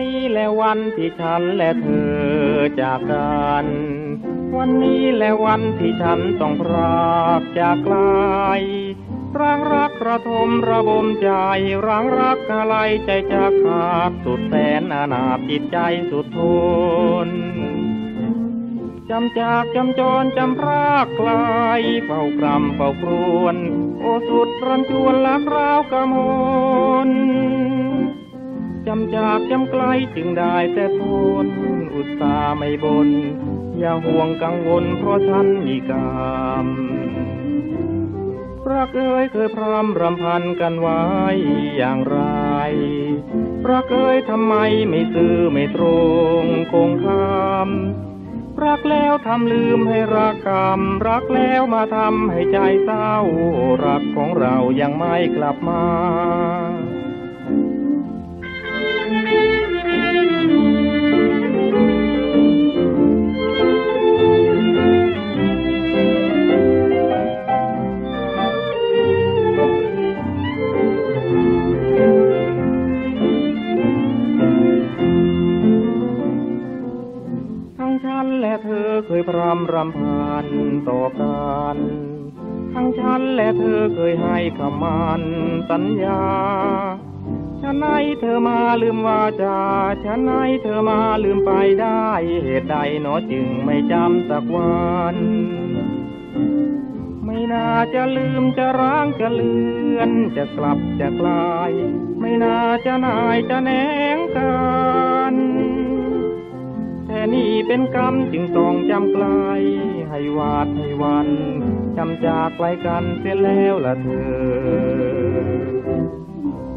นี้แหละวันที่ฉันและเธอจากกัน วันนี้และวันที่ฉันต้องพรากจากไกลรักรักระทมระบมใจรังรักอะไรใจจะขาดสุดแสนอนาจิตใจสุดทนจำจากจำจรจำรากไกลเฝ้ากรำเฝ้าครวน โอสุดรันจวนลักราวกระมน จากจำไกลจึงได้แต่ทนอุตสาห์ไม่บน อย่าห่วงกังวลเพราะฉันมีกรรมรักเอ้ยเคยพรำรำพันกันไว้อย่างไร รักเอ้ยทำไมไม่ซื่อไม่ตรงคงคำรักแล้วทำลืมให้รักกรรม รักแล้วมาทำให้ใจเศร้า รักของเรายังไม่กลับมา ทั้งฉันและเธอเคยพรำรำพันต่อกันทั้งฉันและเธอเคยให้คำมันสัญญา ฉันไหนเธอมาลืมวาจาฉันไหนเธอมาลืมไปได้ เหตุใดหนอจึงไม่จำสักวันไม่น่าจะลืมจะร้างจะเลือน จะกลับจะกลาย ไม่น่าจะนายจะแหนงกันแต่นี่เป็นกรรมจึงต้องจำไกล ให้วาดให้วันจำจากไกลกันเสียแล้วละเธอ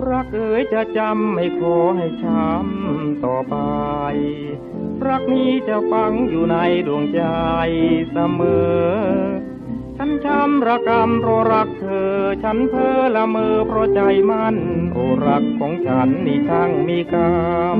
รักเอ๋ยจะจำไม่ขอให้ช้ำต่อไป รักนี้จะฝังอยู่ในดวงใจเสมอ ฉันช้ำระกำเพราะรักเธอ ฉันเพ้อละเมอเพราะใจมันโอรักของฉันนี่ช่างมีกรรม